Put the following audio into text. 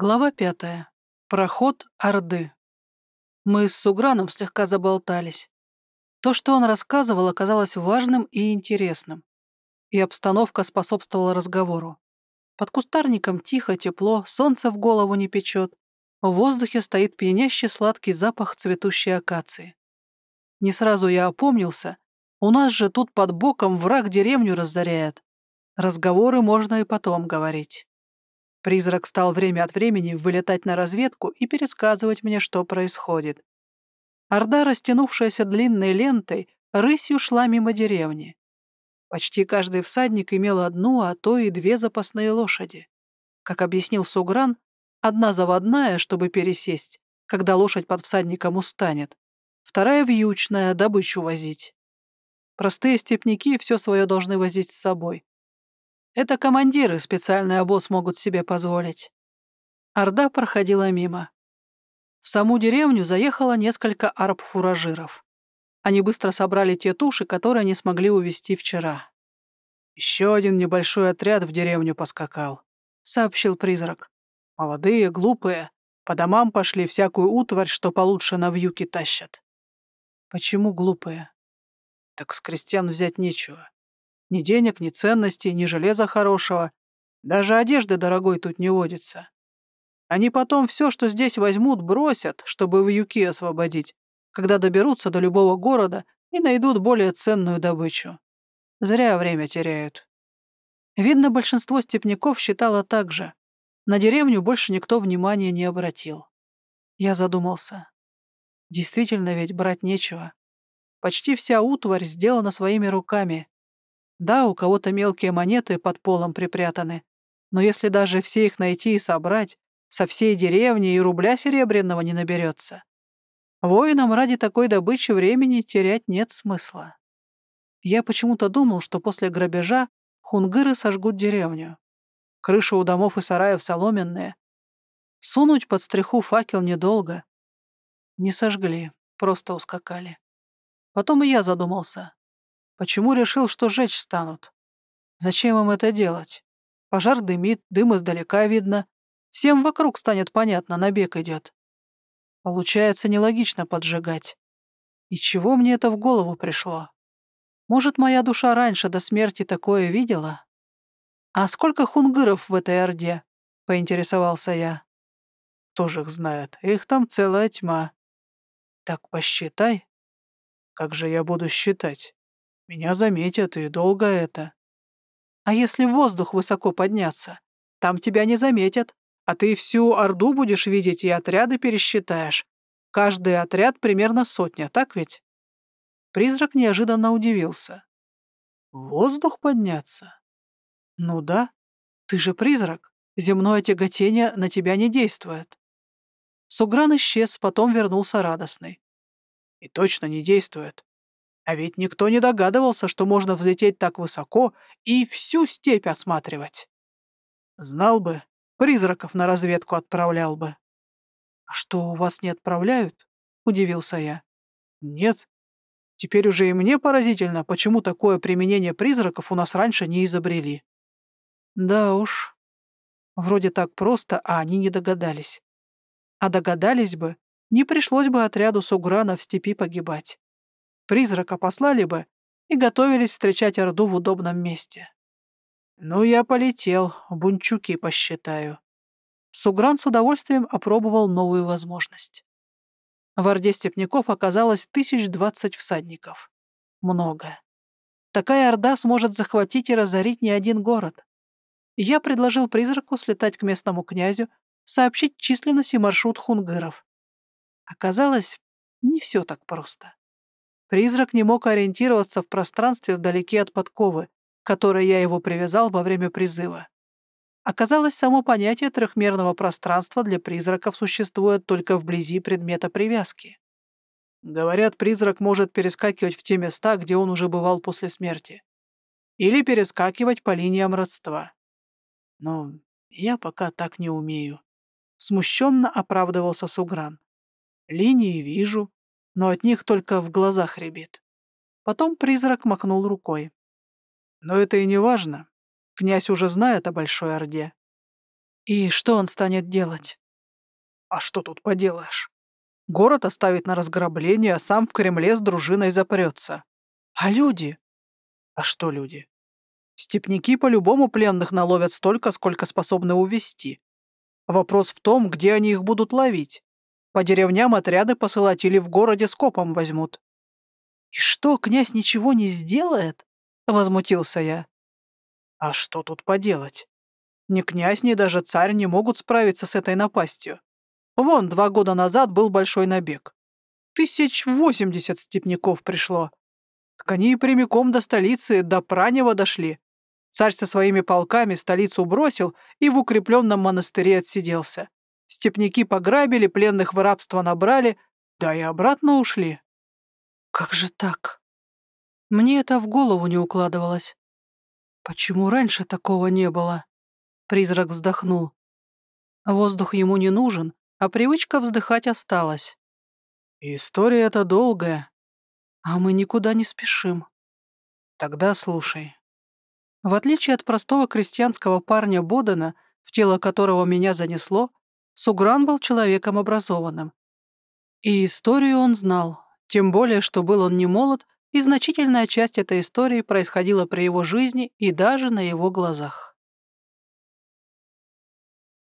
Глава пятая. Проход Орды. Мы с Суграном слегка заболтались. То, что он рассказывал, оказалось важным и интересным. И обстановка способствовала разговору. Под кустарником тихо, тепло, солнце в голову не печет. В воздухе стоит пьянящий сладкий запах цветущей акации. Не сразу я опомнился. У нас же тут под боком враг деревню разоряет. Разговоры можно и потом говорить. Призрак стал время от времени вылетать на разведку и пересказывать мне, что происходит. Орда, растянувшаяся длинной лентой, рысью шла мимо деревни. Почти каждый всадник имел одну, а то и две запасные лошади. Как объяснил Сугран, одна заводная, чтобы пересесть, когда лошадь под всадником устанет, вторая вьючная, добычу возить. Простые степняки все свое должны возить с собой. Это командиры специальный обоз могут себе позволить. Орда проходила мимо. В саму деревню заехало несколько арб-фуражиров. Они быстро собрали те туши, которые они смогли увезти вчера. «Еще один небольшой отряд в деревню поскакал», — сообщил призрак. «Молодые, глупые, по домам пошли всякую утварь, что получше на вьюки тащат». «Почему глупые?» «Так с крестьян взять нечего. Ни денег, ни ценностей, ни железа хорошего. Даже одежды дорогой тут не водится. Они потом все, что здесь возьмут, бросят, чтобы в юки освободить, когда доберутся до любого города и найдут более ценную добычу. Зря время теряют. Видно, большинство степняков считало так же. На деревню больше никто внимания не обратил. Я задумался. Действительно ведь брать нечего. Почти вся утварь сделана своими руками. Да, у кого-то мелкие монеты под полом припрятаны, но если даже все их найти и собрать, со всей деревни и рубля серебряного не наберется. Воинам ради такой добычи времени терять нет смысла. Я почему-то думал, что после грабежа хунгыры сожгут деревню. Крыши у домов и сараев соломенные. Сунуть под стриху факел недолго. Не сожгли, просто ускакали. Потом и я задумался. Почему решил, что жечь станут? Зачем им это делать? Пожар дымит, дым издалека видно. Всем вокруг станет понятно, набег идет. Получается, нелогично поджигать. И чего мне это в голову пришло? Может, моя душа раньше до смерти такое видела? А сколько хунгыров в этой орде? Поинтересовался я. Тоже их знает. Их там целая тьма. Так посчитай. Как же я буду считать? Меня заметят, и долго это. А если в воздух высоко подняться? Там тебя не заметят, а ты всю Орду будешь видеть и отряды пересчитаешь. Каждый отряд примерно сотня, так ведь? Призрак неожиданно удивился. В воздух подняться? Ну да, ты же призрак. Земное тяготение на тебя не действует. Сугран исчез, потом вернулся радостный. И точно не действует. А ведь никто не догадывался, что можно взлететь так высоко и всю степь осматривать. Знал бы, призраков на разведку отправлял бы. «А что, у вас не отправляют?» — удивился я. «Нет. Теперь уже и мне поразительно, почему такое применение призраков у нас раньше не изобрели». «Да уж. Вроде так просто, а они не догадались. А догадались бы, не пришлось бы отряду Суграна в степи погибать призрака послали бы и готовились встречать Орду в удобном месте. Ну, я полетел, бунчуки посчитаю. Сугран с удовольствием опробовал новую возможность. В Орде степняков оказалось тысяч двадцать всадников. Много. Такая Орда сможет захватить и разорить не один город. Я предложил призраку слетать к местному князю, сообщить численность и маршрут хунгыров. Оказалось, не все так просто. Призрак не мог ориентироваться в пространстве вдалеке от подковы, которой я его привязал во время призыва. Оказалось, само понятие трехмерного пространства для призраков существует только вблизи предмета привязки. Говорят, призрак может перескакивать в те места, где он уже бывал после смерти. Или перескакивать по линиям родства. Но я пока так не умею. Смущенно оправдывался Сугран. Линии вижу, но от них только в глазах рябит. Потом призрак махнул рукой. Но это и не важно. Князь уже знает о Большой Орде. И что он станет делать? А что тут поделаешь? Город оставит на разграбление, а сам в Кремле с дружиной запрется. А люди? А что люди? Степники по-любому пленных наловят столько, сколько способны увести. Вопрос в том, где они их будут ловить. По деревням отряды посылать или в городе скопом возьмут. «И что, князь ничего не сделает?» — возмутился я. «А что тут поделать? Ни князь, ни даже царь не могут справиться с этой напастью. Вон, два года назад был большой набег. Тысяч восемьдесят степняков пришло. Так они и прямиком до столицы, до Пранева дошли. Царь со своими полками столицу бросил и в укрепленном монастыре отсиделся. Степняки пограбили, пленных в рабство набрали, да и обратно ушли. Как же так? Мне это в голову не укладывалось. Почему раньше такого не было? Призрак вздохнул. Воздух ему не нужен, а привычка вздыхать осталась. История эта долгая. А мы никуда не спешим. Тогда слушай. В отличие от простого крестьянского парня Бодена, в тело которого меня занесло, Сугран был человеком образованным. И историю он знал, тем более, что был он не молод, и значительная часть этой истории происходила при его жизни и даже на его глазах.